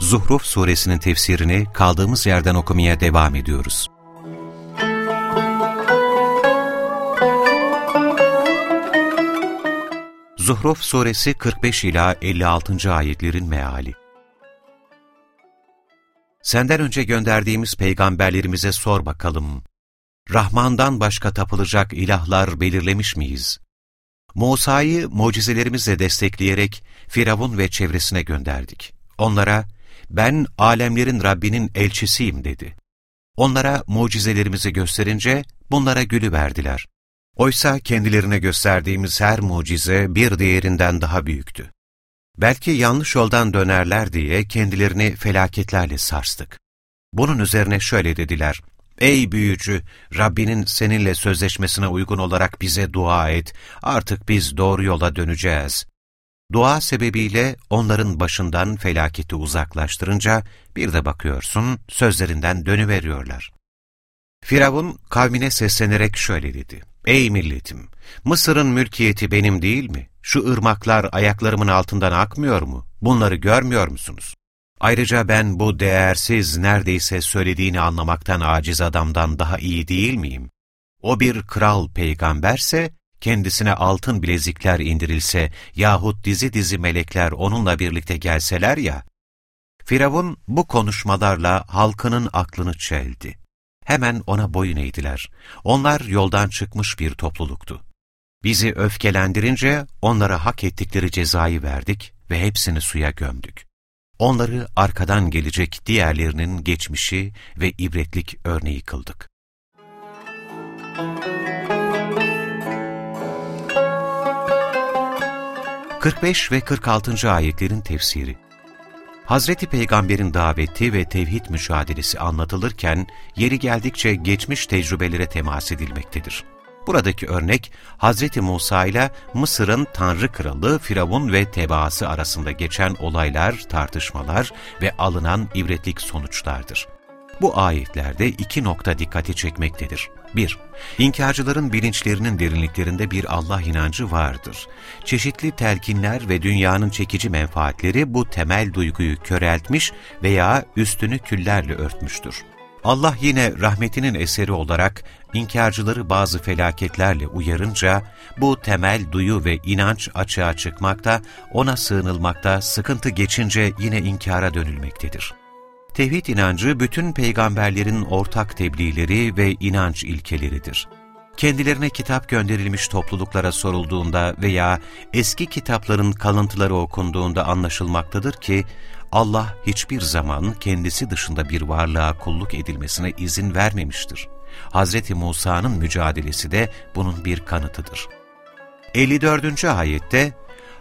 Zuhruf suresinin tefsirini kaldığımız yerden okumaya devam ediyoruz. Zuhruf suresi 45 ila 56. ayetlerin meali. Senden önce gönderdiğimiz peygamberlerimize sor bakalım. Rahman'dan başka tapılacak ilahlar belirlemiş miyiz? Musa'yı mucizelerimizle destekleyerek Firavun ve çevresine gönderdik. Onlara, ben alemlerin Rabbinin elçisiyim dedi. Onlara mucizelerimizi gösterince bunlara gülü verdiler. Oysa kendilerine gösterdiğimiz her mucize bir diğerinden daha büyüktü. Belki yanlış yoldan dönerler diye kendilerini felaketlerle sarstık. Bunun üzerine şöyle dediler, Ey büyücü, Rabbinin seninle sözleşmesine uygun olarak bize dua et, artık biz doğru yola döneceğiz. Dua sebebiyle onların başından felaketi uzaklaştırınca bir de bakıyorsun sözlerinden dönüveriyorlar. Firavun kavmine seslenerek şöyle dedi. Ey milletim! Mısır'ın mülkiyeti benim değil mi? Şu ırmaklar ayaklarımın altından akmıyor mu? Bunları görmüyor musunuz? Ayrıca ben bu değersiz, neredeyse söylediğini anlamaktan aciz adamdan daha iyi değil miyim? O bir kral peygamberse, kendisine altın bilezikler indirilse yahut dizi dizi melekler onunla birlikte gelseler ya, Firavun bu konuşmalarla halkının aklını çeldi. Hemen ona boyun eğdiler. Onlar yoldan çıkmış bir topluluktu. Bizi öfkelendirince onlara hak ettikleri cezayı verdik ve hepsini suya gömdük. Onları arkadan gelecek diğerlerinin geçmişi ve ibretlik örneği kıldık. 45 ve 46. ayetlerin tefsiri Hazreti Peygamber'in daveti ve tevhid mücadelesi anlatılırken yeri geldikçe geçmiş tecrübelere temas edilmektedir. Buradaki örnek Hazreti Musa ile Mısır'ın Tanrı Kralı Firavun ve tebaası arasında geçen olaylar, tartışmalar ve alınan ibretlik sonuçlardır. Bu ayetlerde iki nokta dikkati çekmektedir. 1. İnkarcıların bilinçlerinin derinliklerinde bir Allah inancı vardır. Çeşitli telkinler ve dünyanın çekici menfaatleri bu temel duyguyu köreltmiş veya üstünü küllerle örtmüştür. Allah yine rahmetinin eseri olarak inkarcıları bazı felaketlerle uyarınca bu temel duyu ve inanç açığa çıkmakta, ona sığınılmakta, sıkıntı geçince yine inkara dönülmektedir. Tevhid inancı bütün peygamberlerin ortak tebliğleri ve inanç ilkeleridir. Kendilerine kitap gönderilmiş topluluklara sorulduğunda veya eski kitapların kalıntıları okunduğunda anlaşılmaktadır ki, Allah hiçbir zaman kendisi dışında bir varlığa kulluk edilmesine izin vermemiştir. Hz. Musa'nın mücadelesi de bunun bir kanıtıdır. 54. ayette,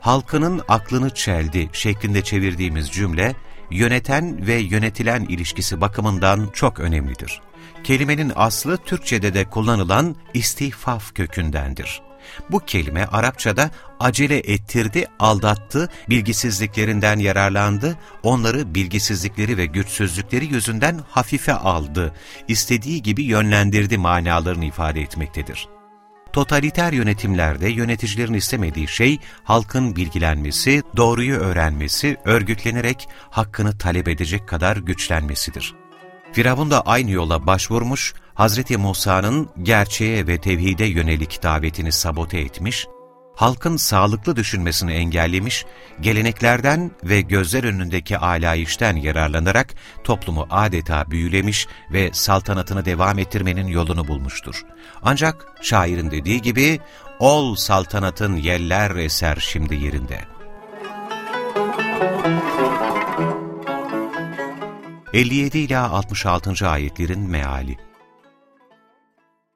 halkının aklını çeldi şeklinde çevirdiğimiz cümle, yöneten ve yönetilen ilişkisi bakımından çok önemlidir. Kelimenin aslı Türkçe'de de kullanılan istihfaf kökündendir. Bu kelime Arapçada acele ettirdi, aldattı, bilgisizliklerinden yararlandı, onları bilgisizlikleri ve güçsüzlükleri yüzünden hafife aldı, istediği gibi yönlendirdi manalarını ifade etmektedir. Totaliter yönetimlerde yöneticilerin istemediği şey halkın bilgilenmesi, doğruyu öğrenmesi, örgütlenerek hakkını talep edecek kadar güçlenmesidir. Firavun da aynı yola başvurmuş, Hz. Musa'nın gerçeğe ve tevhide yönelik davetini sabote etmiş, halkın sağlıklı düşünmesini engellemiş, geleneklerden ve gözler önündeki alayişten yararlanarak toplumu adeta büyülemiş ve saltanatını devam ettirmenin yolunu bulmuştur. Ancak şairin dediği gibi, ol saltanatın yeller eser şimdi yerinde. 57 ila 66. ayetlerin meali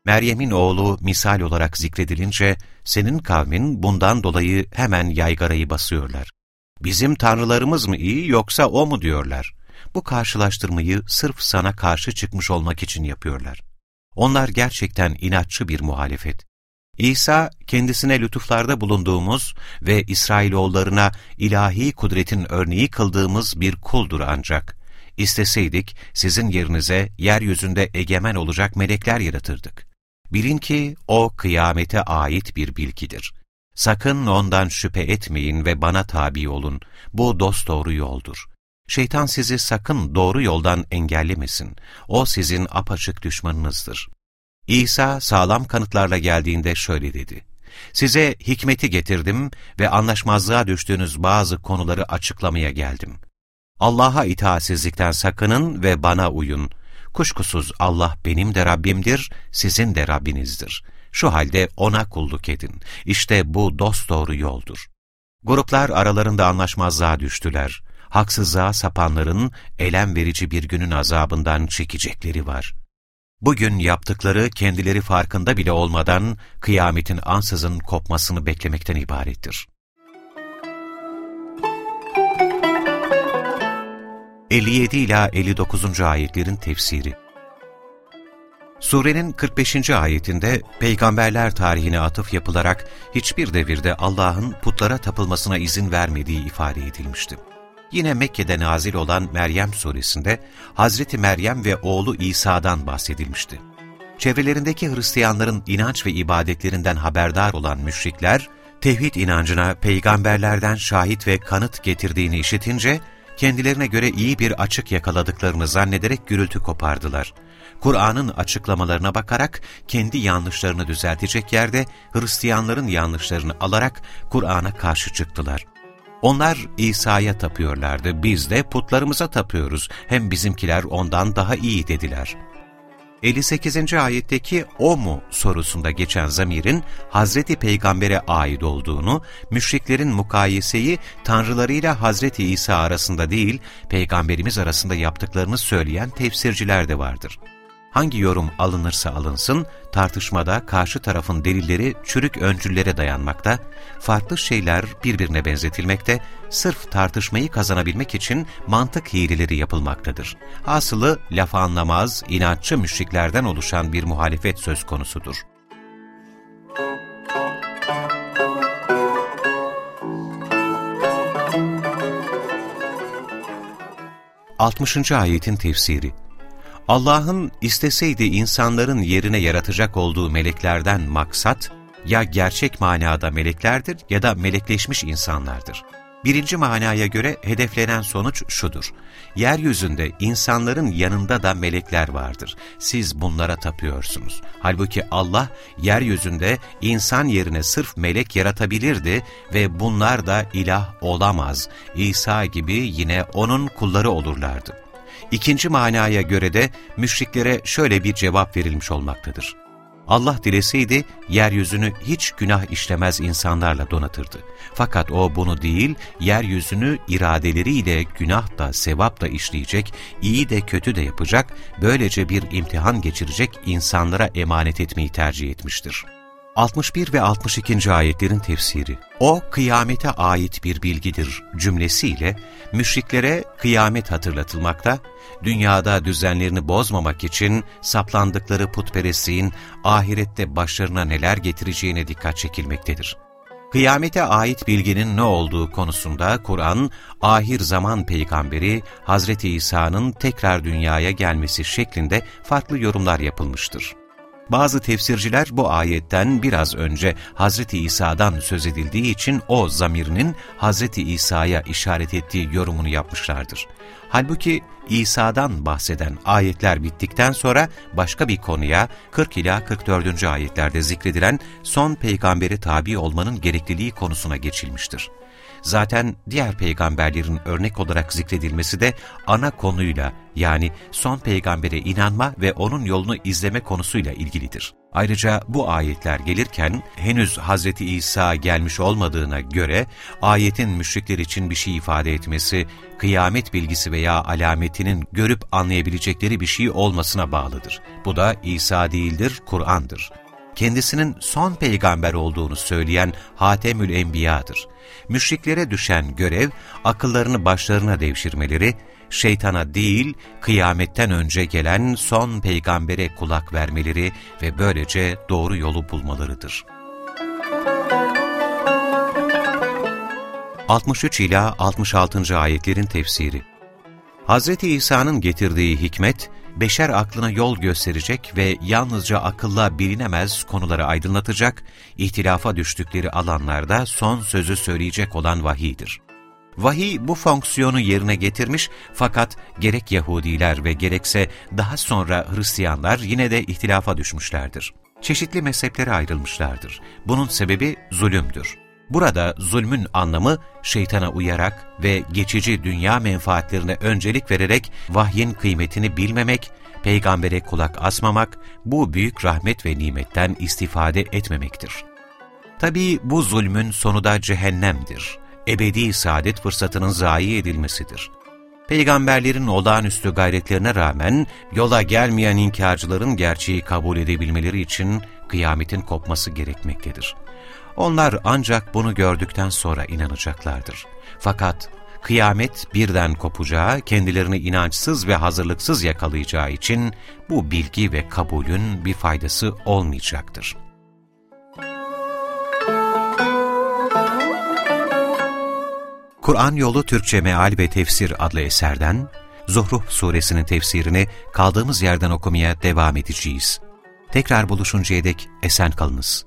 Meryem'in oğlu misal olarak zikredilince, senin kavmin bundan dolayı hemen yaygarayı basıyorlar. bizim tanrılarımız mı iyi yoksa o mu diyorlar. Bu karşılaştırmayı sırf sana karşı çıkmış olmak için yapıyorlar. Onlar gerçekten inatçı bir muhalefet. İsa, kendisine lütuflarda bulunduğumuz ve İsrailoğullarına ilahi kudretin örneği kıldığımız bir kuldur ancak. İsteseydik, sizin yerinize yeryüzünde egemen olacak melekler yaratırdık. Bilin ki o kıyamete ait bir bilgidir. Sakın ondan şüphe etmeyin ve bana tabi olun. Bu dosdoğru yoldur. Şeytan sizi sakın doğru yoldan engellemesin. O sizin apaçık düşmanınızdır. İsa sağlam kanıtlarla geldiğinde şöyle dedi. Size hikmeti getirdim ve anlaşmazlığa düştüğünüz bazı konuları açıklamaya geldim. Allah'a itaatsizlikten sakının ve bana uyun. Kuşkusuz Allah benim de Rabbimdir, sizin de Rabbinizdir. Şu halde O'na kulluk edin. İşte bu dosdoğru yoldur. Gruplar aralarında anlaşmazlığa düştüler. Haksızlığa sapanların elem verici bir günün azabından çekecekleri var. Bugün yaptıkları kendileri farkında bile olmadan kıyametin ansızın kopmasını beklemekten ibarettir. 57 ila 59. ayetlerin tefsiri Surenin 45. ayetinde peygamberler tarihine atıf yapılarak hiçbir devirde Allah'ın putlara tapılmasına izin vermediği ifade edilmişti. Yine Mekke'de nazil olan Meryem suresinde Hazreti Meryem ve oğlu İsa'dan bahsedilmişti. Çevrelerindeki Hristiyanların inanç ve ibadetlerinden haberdar olan müşrikler, tevhid inancına peygamberlerden şahit ve kanıt getirdiğini işitince, kendilerine göre iyi bir açık yakaladıklarını zannederek gürültü kopardılar. Kur'an'ın açıklamalarına bakarak kendi yanlışlarını düzeltecek yerde Hristiyanların yanlışlarını alarak Kur'an'a karşı çıktılar. Onlar İsa'ya tapıyorlardı, biz de putlarımıza tapıyoruz, hem bizimkiler ondan daha iyi dediler. 58. ayetteki o mu sorusunda geçen zamirin Hazreti Peygamber'e ait olduğunu, müşriklerin mukayeseyi tanrılarıyla Hazreti İsa arasında değil, Peygamberimiz arasında yaptıklarını söyleyen tefsirciler de vardır. Hangi yorum alınırsa alınsın, tartışmada karşı tarafın delilleri çürük öncüllere dayanmakta, farklı şeyler birbirine benzetilmekte, sırf tartışmayı kazanabilmek için mantık hileleri yapılmaktadır. Asılı laf anlamaz, inatçı müşriklerden oluşan bir muhalefet söz konusudur. Altmışıncı ayetin tefsiri Allah'ın isteseydi insanların yerine yaratacak olduğu meleklerden maksat, ya gerçek manada meleklerdir ya da melekleşmiş insanlardır. Birinci manaya göre hedeflenen sonuç şudur. Yeryüzünde insanların yanında da melekler vardır. Siz bunlara tapıyorsunuz. Halbuki Allah yeryüzünde insan yerine sırf melek yaratabilirdi ve bunlar da ilah olamaz. İsa gibi yine onun kulları olurlardı. İkinci manaya göre de müşriklere şöyle bir cevap verilmiş olmaktadır. Allah dileseydi yeryüzünü hiç günah işlemez insanlarla donatırdı. Fakat o bunu değil, yeryüzünü iradeleriyle günah da sevap da işleyecek, iyi de kötü de yapacak, böylece bir imtihan geçirecek insanlara emanet etmeyi tercih etmiştir. 61 ve 62. ayetlerin tefsiri O kıyamete ait bir bilgidir cümlesiyle müşriklere kıyamet hatırlatılmakta, dünyada düzenlerini bozmamak için saplandıkları putperestliğin ahirette başlarına neler getireceğine dikkat çekilmektedir. Kıyamete ait bilginin ne olduğu konusunda Kur'an, ahir zaman peygamberi Hazreti İsa'nın tekrar dünyaya gelmesi şeklinde farklı yorumlar yapılmıştır. Bazı tefsirciler bu ayetten biraz önce Hazreti İsa'dan söz edildiği için o zamirinin Hazreti İsa'ya işaret ettiği yorumunu yapmışlardır. Halbuki İsa'dan bahseden ayetler bittikten sonra başka bir konuya 40 ila 44. ayetlerde zikredilen son peygamberi tabi olmanın gerekliliği konusuna geçilmiştir. Zaten diğer peygamberlerin örnek olarak zikredilmesi de ana konuyla yani son peygambere inanma ve onun yolunu izleme konusuyla ilgilidir. Ayrıca bu ayetler gelirken henüz Hz. İsa gelmiş olmadığına göre ayetin müşrikler için bir şey ifade etmesi, kıyamet bilgisi veya alametinin görüp anlayabilecekleri bir şey olmasına bağlıdır. Bu da İsa değildir, Kur'an'dır. kendisinin son peygamber olduğunu söyleyen Hatemül Enbiya'dır. Müşriklere düşen görev, akıllarını başlarına devşirmeleri, şeytana değil, kıyametten önce gelen son peygambere kulak vermeleri ve böylece doğru yolu bulmalarıdır. 63 ila 66. ayetlerin tefsiri Hz. İsa'nın getirdiği hikmet, beşer aklına yol gösterecek ve yalnızca akılla bilinemez konuları aydınlatacak, ihtilafa düştükleri alanlarda son sözü söyleyecek olan vahiydir. Vahiy bu fonksiyonu yerine getirmiş fakat gerek Yahudiler ve gerekse daha sonra Hristiyanlar yine de ihtilafa düşmüşlerdir. Çeşitli mezheplere ayrılmışlardır. Bunun sebebi zulümdür. Burada zulmün anlamı şeytana uyarak ve geçici dünya menfaatlerine öncelik vererek vahyin kıymetini bilmemek, peygambere kulak asmamak, bu büyük rahmet ve nimetten istifade etmemektir. Tabii bu zulmün sonu da cehennemdir. Ebedi saadet fırsatının zayi edilmesidir. Peygamberlerin olağanüstü gayretlerine rağmen yola gelmeyen inkarcıların gerçeği kabul edebilmeleri için kıyametin kopması gerekmektedir. Onlar ancak bunu gördükten sonra inanacaklardır. Fakat kıyamet birden kopacağı, kendilerini inançsız ve hazırlıksız yakalayacağı için bu bilgi ve kabulün bir faydası olmayacaktır. Kur'an Yolu Türkçe Meal ve Tefsir adlı eserden Zuhruf suresinin tefsirini kaldığımız yerden okumaya devam edeceğiz. Tekrar buluşuncaya dek esen kalınız.